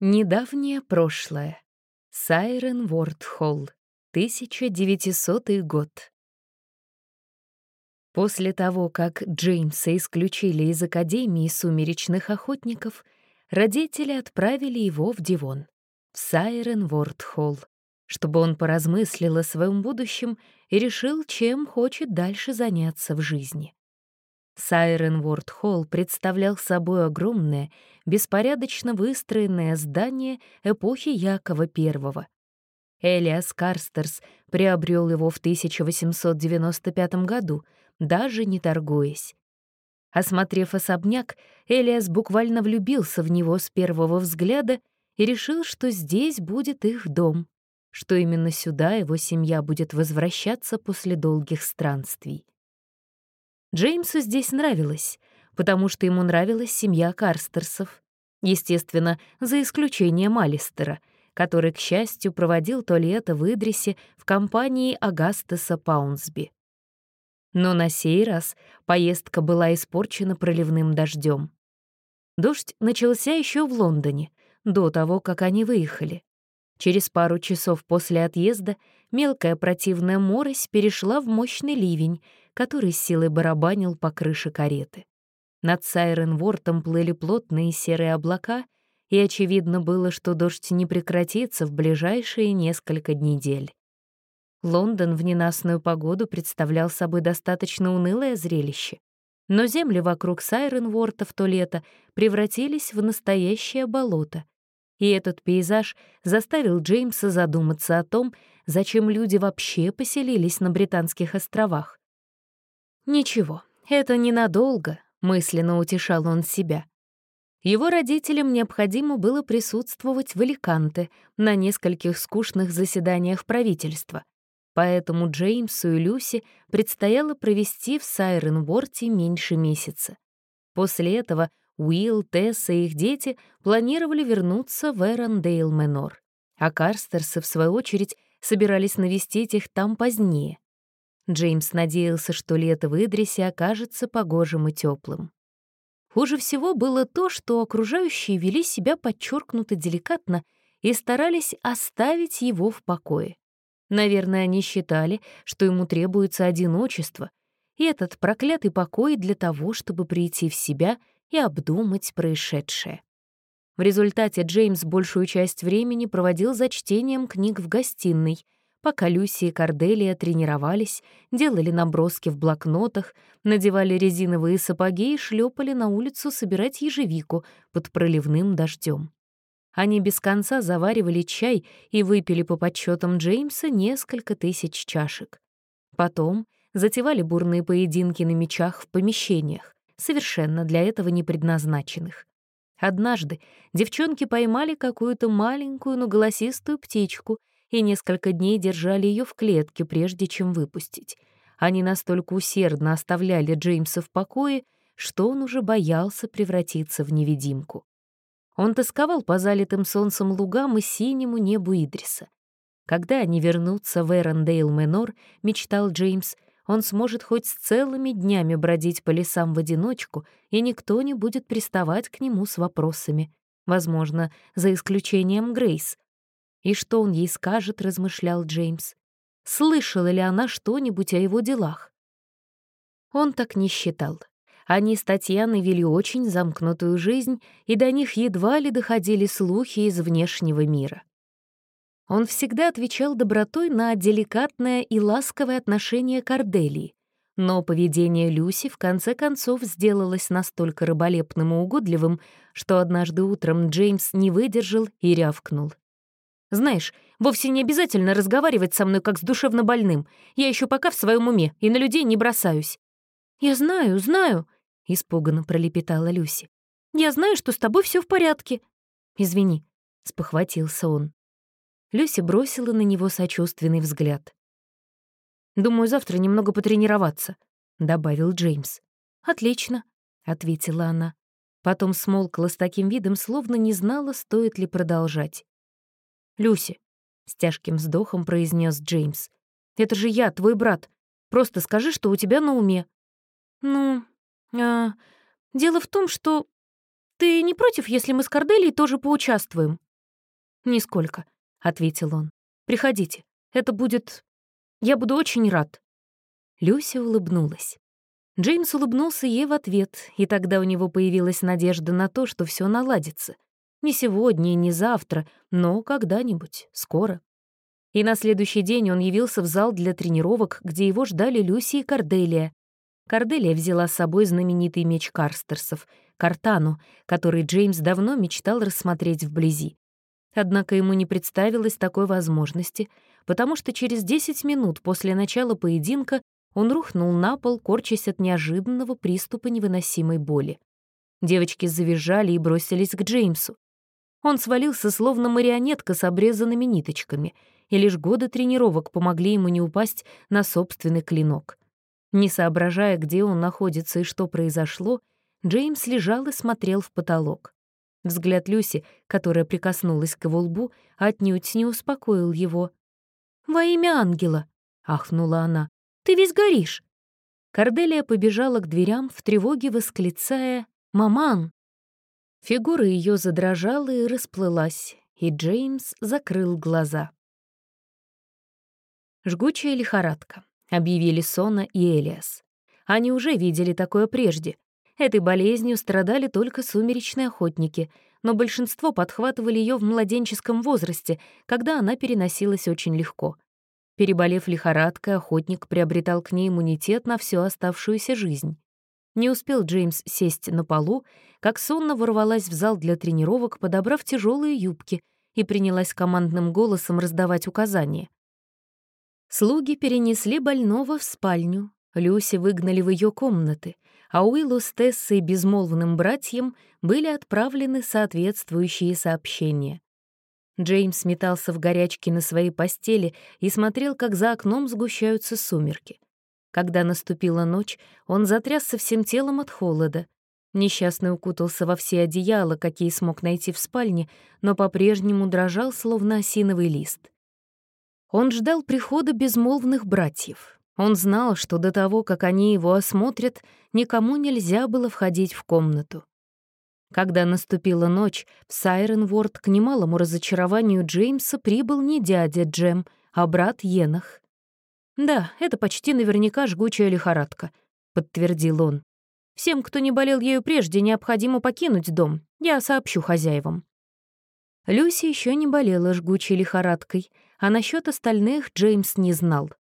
Недавнее прошлое. Сайрен Вордхолл. 1900 год. После того, как Джеймса исключили из Академии сумеречных охотников, родители отправили его в Дивон, в Сайрен Вордхолл, чтобы он поразмыслил о своем будущем и решил, чем хочет дальше заняться в жизни. Сайренворд Холл представлял собой огромное, беспорядочно выстроенное здание эпохи Якова I. Элиас Карстерс приобрел его в 1895 году, даже не торгуясь. Осмотрев особняк, Элиас буквально влюбился в него с первого взгляда и решил, что здесь будет их дом, что именно сюда его семья будет возвращаться после долгих странствий. Джеймсу здесь нравилось, потому что ему нравилась семья Карстерсов. Естественно, за исключением Алистера, который, к счастью, проводил то лето в Идрисе в компании Агастеса Паунсби. Но на сей раз поездка была испорчена проливным дождем. Дождь начался еще в Лондоне, до того, как они выехали. Через пару часов после отъезда мелкая противная морось перешла в мощный ливень, который силой барабанил по крыше кареты. Над Сайренвортом плыли плотные серые облака, и очевидно было, что дождь не прекратится в ближайшие несколько недель. Лондон в ненастную погоду представлял собой достаточно унылое зрелище, но земли вокруг Сайренворта в то лето превратились в настоящее болото, и этот пейзаж заставил Джеймса задуматься о том, зачем люди вообще поселились на Британских островах. «Ничего, это ненадолго», — мысленно утешал он себя. Его родителям необходимо было присутствовать в Аликанте на нескольких скучных заседаниях правительства, поэтому Джеймсу и Люси предстояло провести в Сайренворте меньше месяца. После этого Уилл, Тесса и их дети планировали вернуться в Эрондейл Менор, а Карстерсы, в свою очередь, собирались навестить их там позднее. Джеймс надеялся, что лето в Идрисе окажется погожим и теплым. Хуже всего было то, что окружающие вели себя подчеркнуто деликатно и старались оставить его в покое. Наверное, они считали, что ему требуется одиночество, и этот проклятый покой для того, чтобы прийти в себя и обдумать происшедшее. В результате Джеймс большую часть времени проводил за чтением книг в гостиной — пока Люси и Корделия тренировались, делали наброски в блокнотах, надевали резиновые сапоги и шлепали на улицу собирать ежевику под проливным дождем. Они без конца заваривали чай и выпили по подсчетам Джеймса несколько тысяч чашек. Потом затевали бурные поединки на мечах в помещениях, совершенно для этого не предназначенных. Однажды девчонки поймали какую-то маленькую, но голосистую птичку и несколько дней держали ее в клетке, прежде чем выпустить. Они настолько усердно оставляли Джеймса в покое, что он уже боялся превратиться в невидимку. Он тосковал по залитым солнцем лугам и синему небу Идриса. Когда они вернутся в Эрондейл Менор, мечтал Джеймс, он сможет хоть с целыми днями бродить по лесам в одиночку, и никто не будет приставать к нему с вопросами. Возможно, за исключением Грейс, и что он ей скажет, размышлял Джеймс. Слышала ли она что-нибудь о его делах? Он так не считал. Они с Татьяной вели очень замкнутую жизнь, и до них едва ли доходили слухи из внешнего мира. Он всегда отвечал добротой на деликатное и ласковое отношение к но поведение Люси в конце концов сделалось настолько рыболепным и угодливым, что однажды утром Джеймс не выдержал и рявкнул. Знаешь, вовсе не обязательно разговаривать со мной как с душевно больным. Я еще пока в своем уме и на людей не бросаюсь». «Я знаю, знаю», — испуганно пролепетала Люси. «Я знаю, что с тобой все в порядке». «Извини», — спохватился он. Люси бросила на него сочувственный взгляд. «Думаю, завтра немного потренироваться», — добавил Джеймс. «Отлично», — ответила она. Потом смолкла с таким видом, словно не знала, стоит ли продолжать. «Люси», — с тяжким вздохом произнес Джеймс, «это же я, твой брат. Просто скажи, что у тебя на уме». «Ну, а, дело в том, что ты не против, если мы с Корделией тоже поучаствуем?» «Нисколько», — ответил он. «Приходите. Это будет... Я буду очень рад». Люся улыбнулась. Джеймс улыбнулся ей в ответ, и тогда у него появилась надежда на то, что все наладится. Не сегодня и не завтра, но когда-нибудь, скоро. И на следующий день он явился в зал для тренировок, где его ждали Люси и Корделия. Корделия взяла с собой знаменитый меч Карстерсов — Картану, который Джеймс давно мечтал рассмотреть вблизи. Однако ему не представилось такой возможности, потому что через 10 минут после начала поединка он рухнул на пол, корчась от неожиданного приступа невыносимой боли. Девочки завизжали и бросились к Джеймсу. Он свалился, словно марионетка с обрезанными ниточками, и лишь годы тренировок помогли ему не упасть на собственный клинок. Не соображая, где он находится и что произошло, Джеймс лежал и смотрел в потолок. Взгляд Люси, которая прикоснулась к его лбу, отнюдь не успокоил его. «Во имя ангела!» — ахнула она. «Ты весь горишь!» Корделия побежала к дверям в тревоге, восклицая «Маман!». Фигура ее задрожала и расплылась, и Джеймс закрыл глаза. «Жгучая лихорадка», — объявили Сона и Элиас. Они уже видели такое прежде, Этой болезнью страдали только сумеречные охотники, но большинство подхватывали ее в младенческом возрасте, когда она переносилась очень легко. Переболев лихорадкой, охотник приобретал к ней иммунитет на всю оставшуюся жизнь. Не успел Джеймс сесть на полу, как сонно ворвалась в зал для тренировок, подобрав тяжелые юбки, и принялась командным голосом раздавать указания. Слуги перенесли больного в спальню, Люси выгнали в ее комнаты — а Уиллу с Тессой безмолвным братьям были отправлены соответствующие сообщения. Джеймс метался в горячке на своей постели и смотрел, как за окном сгущаются сумерки. Когда наступила ночь, он затрясся всем телом от холода. Несчастный укутался во все одеяла, какие смог найти в спальне, но по-прежнему дрожал, словно осиновый лист. Он ждал прихода безмолвных братьев, он знал, что до того, как они его осмотрят, никому нельзя было входить в комнату. Когда наступила ночь, в Сайренворд к немалому разочарованию Джеймса прибыл не дядя Джем, а брат Енах. «Да, это почти наверняка жгучая лихорадка», — подтвердил он. «Всем, кто не болел ею прежде, необходимо покинуть дом. Я сообщу хозяевам». Люси еще не болела жгучей лихорадкой, а насчет остальных Джеймс не знал.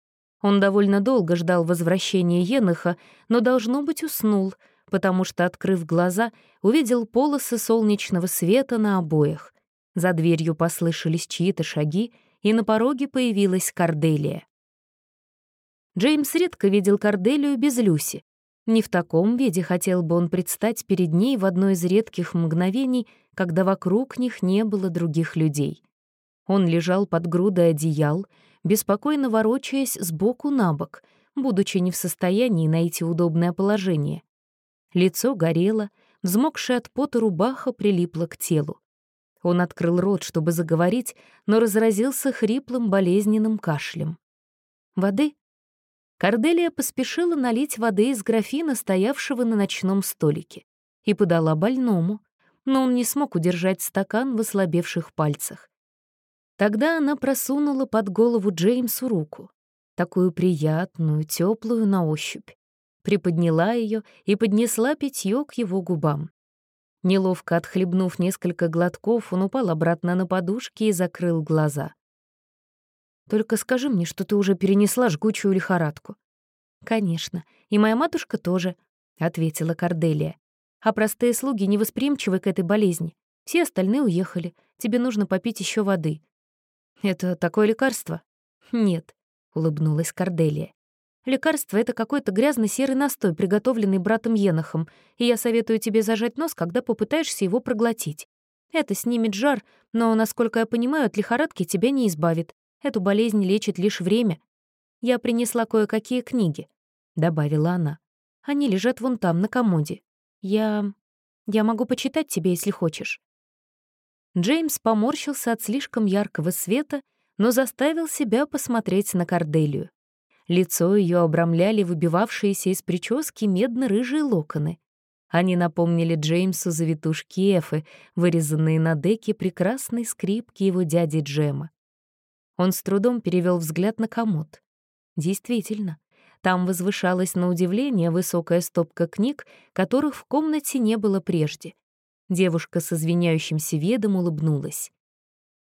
Он довольно долго ждал возвращения Еноха, но, должно быть, уснул, потому что, открыв глаза, увидел полосы солнечного света на обоях. За дверью послышались чьи-то шаги, и на пороге появилась Корделия. Джеймс редко видел Корделию без Люси. Не в таком виде хотел бы он предстать перед ней в одно из редких мгновений, когда вокруг них не было других людей. Он лежал под грудой одеял, беспокойно ворочаясь сбоку на бок, будучи не в состоянии найти удобное положение. Лицо горело, взмокшая от пота рубаха прилипла к телу. Он открыл рот, чтобы заговорить, но разразился хриплым болезненным кашлем. «Воды?» Корделия поспешила налить воды из графина, стоявшего на ночном столике, и подала больному, но он не смог удержать стакан в ослабевших пальцах. Тогда она просунула под голову Джеймсу руку, такую приятную, теплую на ощупь, приподняла ее и поднесла питье к его губам. Неловко отхлебнув несколько глотков, он упал обратно на подушки и закрыл глаза. «Только скажи мне, что ты уже перенесла жгучую лихорадку». «Конечно, и моя матушка тоже», — ответила Корделия. «А простые слуги невосприимчивы к этой болезни. Все остальные уехали. Тебе нужно попить еще воды. «Это такое лекарство?» «Нет», — улыбнулась Корделия. «Лекарство — это какой-то грязно-серый настой, приготовленный братом Енохом, и я советую тебе зажать нос, когда попытаешься его проглотить. Это снимет жар, но, насколько я понимаю, от лихорадки тебя не избавит. Эту болезнь лечит лишь время. Я принесла кое-какие книги», — добавила она. «Они лежат вон там, на комоде. Я... я могу почитать тебе, если хочешь». Джеймс поморщился от слишком яркого света, но заставил себя посмотреть на Корделию. Лицо ее обрамляли выбивавшиеся из прически медно-рыжие локоны. Они напомнили Джеймсу завитушки Эфы, вырезанные на деке прекрасной скрипки его дяди Джема. Он с трудом перевел взгляд на комод. Действительно, там возвышалась на удивление высокая стопка книг, которых в комнате не было прежде. Девушка с извиняющимся видом улыбнулась.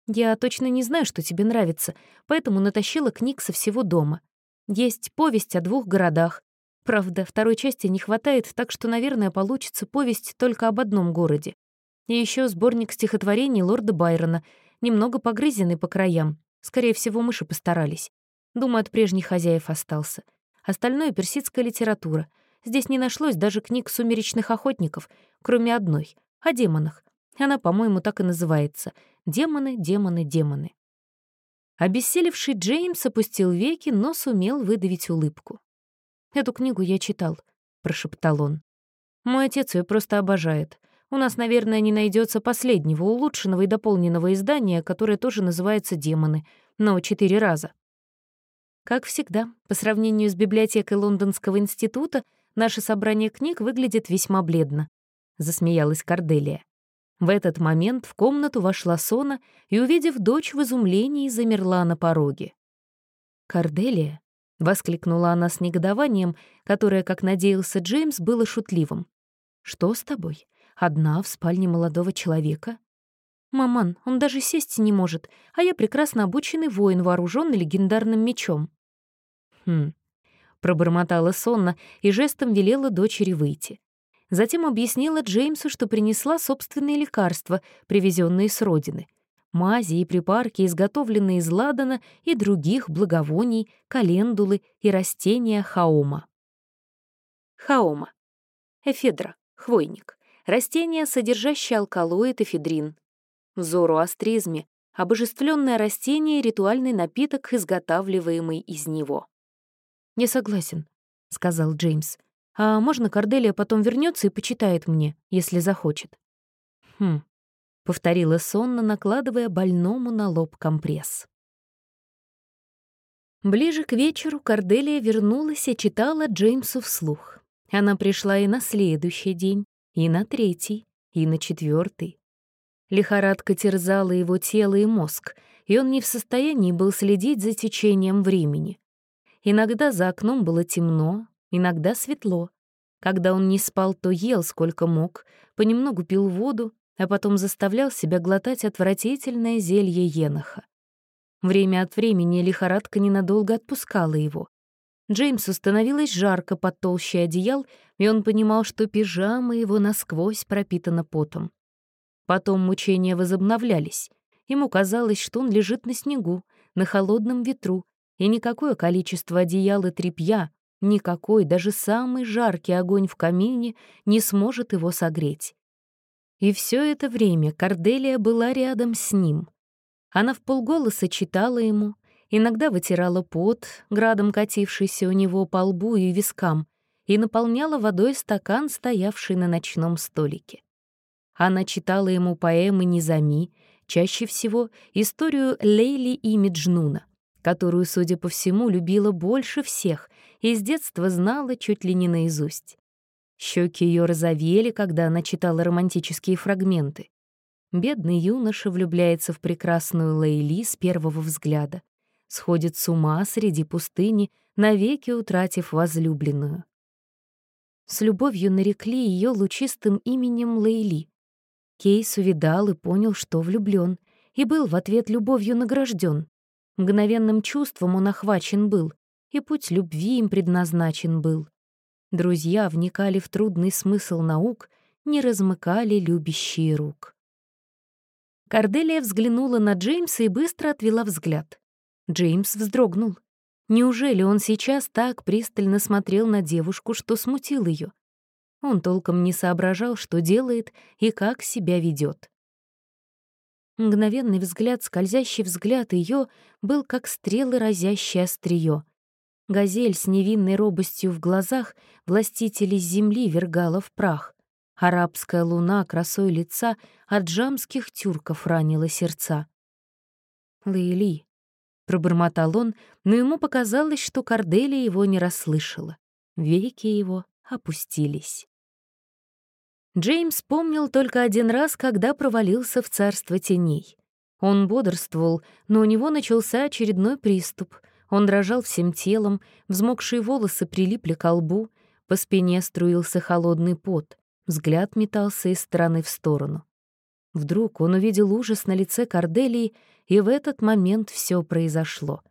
«Я точно не знаю, что тебе нравится, поэтому натащила книг со всего дома. Есть повесть о двух городах. Правда, второй части не хватает, так что, наверное, получится повесть только об одном городе. И еще сборник стихотворений лорда Байрона, немного погрызенный по краям. Скорее всего, мыши постарались. Думаю, от прежних хозяев остался. Остальное — персидская литература. Здесь не нашлось даже книг сумеречных охотников, кроме одной — о демонах. Она, по-моему, так и называется «Демоны, демоны, демоны». Обессилевший Джеймс опустил веки, но сумел выдавить улыбку. «Эту книгу я читал», — прошептал он. «Мой отец ее просто обожает. У нас, наверное, не найдется последнего, улучшенного и дополненного издания, которое тоже называется «Демоны», но четыре раза. Как всегда, по сравнению с библиотекой Лондонского института, наше собрание книг выглядит весьма бледно», — засмеялась Корделия. В этот момент в комнату вошла Сона и, увидев дочь в изумлении, замерла на пороге. «Корделия?» — воскликнула она с негодованием, которое, как надеялся Джеймс, было шутливым. «Что с тобой? Одна в спальне молодого человека?» «Маман, он даже сесть не может, а я прекрасно обученный воин, вооруженный легендарным мечом». «Хм», — пробормотала сонно и жестом велела дочери выйти. Затем объяснила Джеймсу, что принесла собственные лекарства, привезенные с родины. Мази и припарки, изготовленные из ладана и других благовоний, календулы и растения хаома. Хаома. Эфедра, хвойник. Растение, содержащее алкалоид эфедрин. В зороастризме — обожествленное растение — ритуальный напиток, изготавливаемый из него. «Не согласен», — сказал Джеймс. «А можно Корделия потом вернется и почитает мне, если захочет?» «Хм», — повторила сонно, накладывая больному на лоб компресс. Ближе к вечеру Корделия вернулась и читала Джеймсу вслух. Она пришла и на следующий день, и на третий, и на четвертый. Лихорадка терзала его тело и мозг, и он не в состоянии был следить за течением времени. Иногда за окном было темно, иногда светло. Когда он не спал, то ел сколько мог, понемногу пил воду, а потом заставлял себя глотать отвратительное зелье еноха. Время от времени лихорадка ненадолго отпускала его. Джеймсу становилось жарко под толщей одеял, и он понимал, что пижама его насквозь пропитана потом. Потом мучения возобновлялись. Ему казалось, что он лежит на снегу, на холодном ветру, и никакое количество одеял и тряпья, никакой, даже самый жаркий огонь в камине не сможет его согреть. И все это время Корделия была рядом с ним. Она в полголоса читала ему, иногда вытирала пот, градом катившийся у него по лбу и вискам, и наполняла водой стакан, стоявший на ночном столике. Она читала ему поэмы Низами, чаще всего историю Лейли и Меджнуна которую, судя по всему, любила больше всех и с детства знала чуть ли не наизусть. Щеки ее розовели, когда она читала романтические фрагменты. Бедный юноша влюбляется в прекрасную Лейли с первого взгляда, сходит с ума среди пустыни, навеки утратив возлюбленную. С любовью нарекли ее лучистым именем Лейли. Кейс увидал и понял, что влюблен, и был в ответ любовью награжден. Мгновенным чувством он охвачен был, и путь любви им предназначен был. Друзья вникали в трудный смысл наук, не размыкали любящие рук. Корделия взглянула на Джеймса и быстро отвела взгляд. Джеймс вздрогнул. Неужели он сейчас так пристально смотрел на девушку, что смутил ее? Он толком не соображал, что делает и как себя ведет. Мгновенный взгляд, скользящий взгляд ее был как стрелы, разящие острие. Газель с невинной робостью в глазах властителей земли вергала в прах. Арабская луна красой лица от джамских тюрков ранила сердца. «Лейли», — пробормотал он, но ему показалось, что Корделия его не расслышала. Веки его опустились. Джеймс помнил только один раз, когда провалился в царство теней. Он бодрствовал, но у него начался очередной приступ. Он дрожал всем телом, взмокшие волосы прилипли к лбу, по спине струился холодный пот, взгляд метался из стороны в сторону. Вдруг он увидел ужас на лице Корделии, и в этот момент все произошло.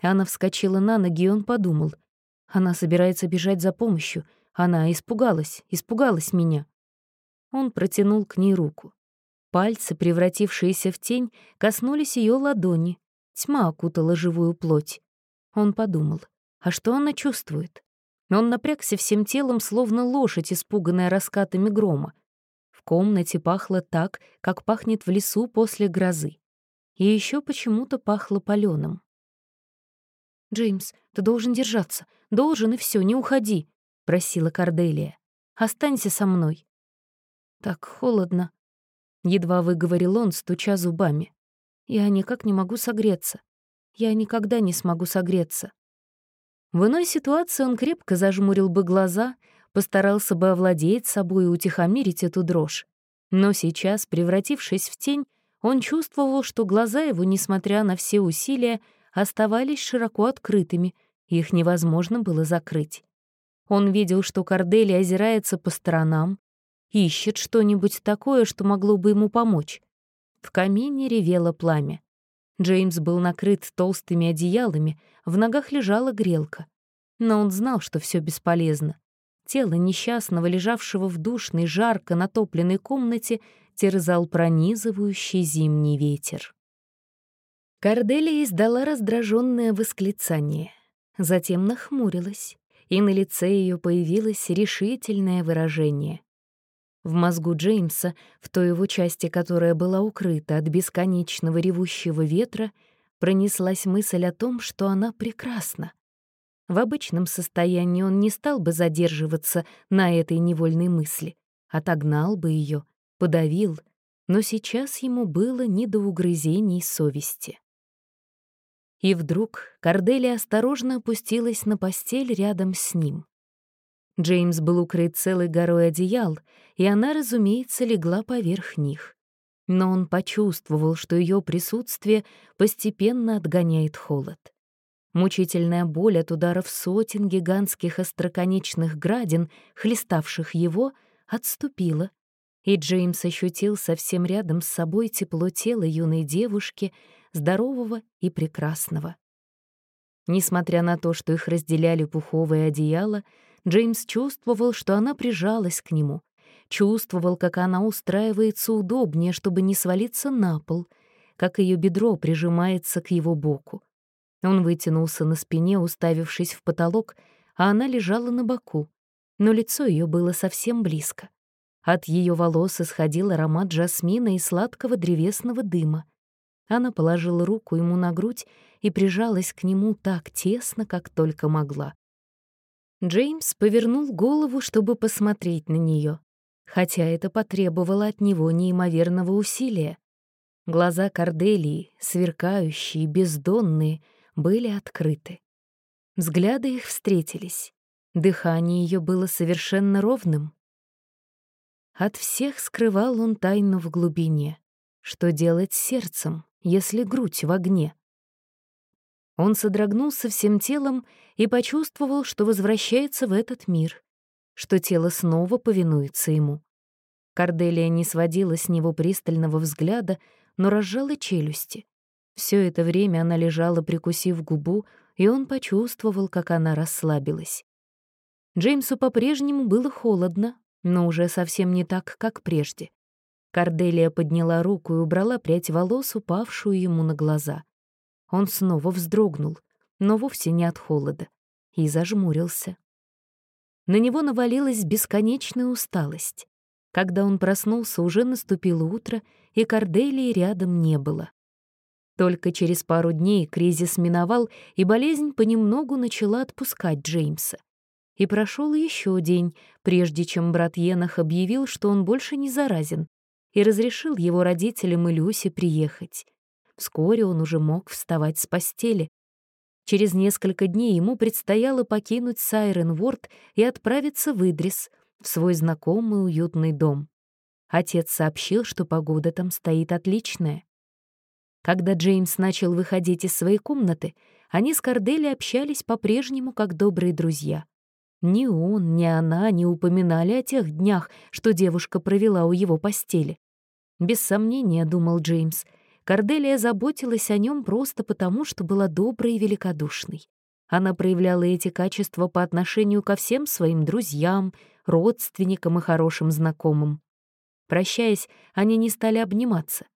Она вскочила на ноги, и он подумал. Она собирается бежать за помощью. Она испугалась, испугалась меня. Он протянул к ней руку. Пальцы, превратившиеся в тень, коснулись ее ладони. Тьма окутала живую плоть. Он подумал, а что она чувствует? Он напрягся всем телом, словно лошадь, испуганная раскатами грома. Комнате пахло так, как пахнет в лесу после грозы. И еще почему-то пахло палёным. «Джеймс, ты должен держаться. Должен, и все, не уходи», — просила Корделия. «Останься со мной». «Так холодно», — едва выговорил он, стуча зубами. «Я никак не могу согреться. Я никогда не смогу согреться». В иной ситуации он крепко зажмурил бы глаза, постарался бы овладеть собой и утихомирить эту дрожь. Но сейчас, превратившись в тень, он чувствовал, что глаза его, несмотря на все усилия, оставались широко открытыми, их невозможно было закрыть. Он видел, что Кордели озирается по сторонам, ищет что-нибудь такое, что могло бы ему помочь. В камине ревело пламя. Джеймс был накрыт толстыми одеялами, в ногах лежала грелка. Но он знал, что все бесполезно. Тело несчастного, лежавшего в душной, жарко натопленной комнате, терзал пронизывающий зимний ветер. Корделия издала раздраженное восклицание, затем нахмурилась, и на лице ее появилось решительное выражение. В мозгу Джеймса, в той его части, которая была укрыта от бесконечного ревущего ветра, пронеслась мысль о том, что она прекрасна. В обычном состоянии он не стал бы задерживаться на этой невольной мысли, отогнал бы ее, подавил, но сейчас ему было не до угрызений совести. И вдруг Корделия осторожно опустилась на постель рядом с ним. Джеймс был укрыт целой горой одеял, и она, разумеется, легла поверх них. Но он почувствовал, что ее присутствие постепенно отгоняет холод. Мучительная боль от ударов сотен гигантских остроконечных градин, хлеставших его, отступила, и Джеймс ощутил совсем рядом с собой тепло тела юной девушки — здорового и прекрасного. Несмотря на то, что их разделяли пуховые одеяла, Джеймс чувствовал, что она прижалась к нему, чувствовал, как она устраивается удобнее, чтобы не свалиться на пол, как ее бедро прижимается к его боку. Он вытянулся на спине, уставившись в потолок, а она лежала на боку, но лицо ее было совсем близко. От ее волос исходил аромат жасмина и сладкого древесного дыма. Она положила руку ему на грудь и прижалась к нему так тесно, как только могла. Джеймс повернул голову, чтобы посмотреть на нее, хотя это потребовало от него неимоверного усилия. Глаза Корделии, сверкающие, бездонные, были открыты. Взгляды их встретились. Дыхание ее было совершенно ровным. От всех скрывал он тайну в глубине. Что делать с сердцем? если грудь в огне? Он содрогнулся всем телом и почувствовал, что возвращается в этот мир, что тело снова повинуется ему. Корделия не сводила с него пристального взгляда, но разжала челюсти. Все это время она лежала, прикусив губу, и он почувствовал, как она расслабилась. Джеймсу по-прежнему было холодно, но уже совсем не так, как прежде. Корделия подняла руку и убрала прядь волос, упавшую ему на глаза. Он снова вздрогнул, но вовсе не от холода, и зажмурился. На него навалилась бесконечная усталость. Когда он проснулся, уже наступило утро, и Корделии рядом не было. Только через пару дней кризис миновал, и болезнь понемногу начала отпускать Джеймса. И прошел еще день, прежде чем брат Енах объявил, что он больше не заразен, и разрешил его родителям и Люсе приехать. Вскоре он уже мог вставать с постели. Через несколько дней ему предстояло покинуть Сайренворд и отправиться в Идрис, в свой знакомый уютный дом. Отец сообщил, что погода там стоит отличная. Когда Джеймс начал выходить из своей комнаты, они с Кордели общались по-прежнему как добрые друзья. Ни он, ни она не упоминали о тех днях, что девушка провела у его постели. Без сомнения, думал Джеймс, Корделия заботилась о нем просто потому, что была доброй и великодушной. Она проявляла эти качества по отношению ко всем своим друзьям, родственникам и хорошим знакомым. Прощаясь, они не стали обниматься.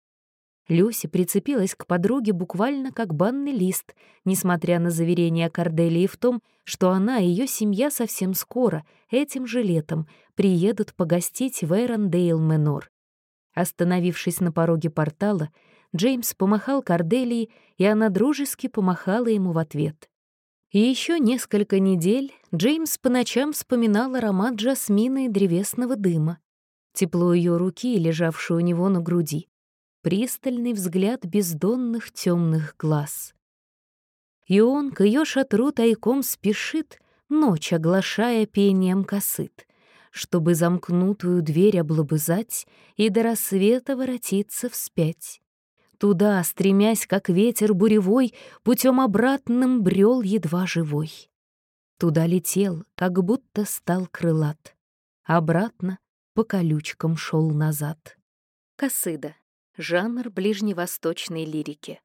Люси прицепилась к подруге буквально как банный лист, несмотря на заверения Корделии в том, что она и ее семья совсем скоро, этим же летом, приедут погостить в Эрондейл Менор. Остановившись на пороге портала, Джеймс помахал Корделии, и она дружески помахала ему в ответ. И еще несколько недель Джеймс по ночам вспоминал аромат жасмина и древесного дыма, тепло ее руки, лежавшей у него на груди, пристальный взгляд бездонных темных глаз. И он к ее шатру тайком спешит, ночь оглашая пением косыт, чтобы замкнутую дверь облобызать и до рассвета воротиться вспять. Туда, стремясь, как ветер буревой, Путем обратным брел едва живой. Туда летел, как будто стал крылат. Обратно по колючкам шел назад. Косыда. Жанр ближневосточной лирики.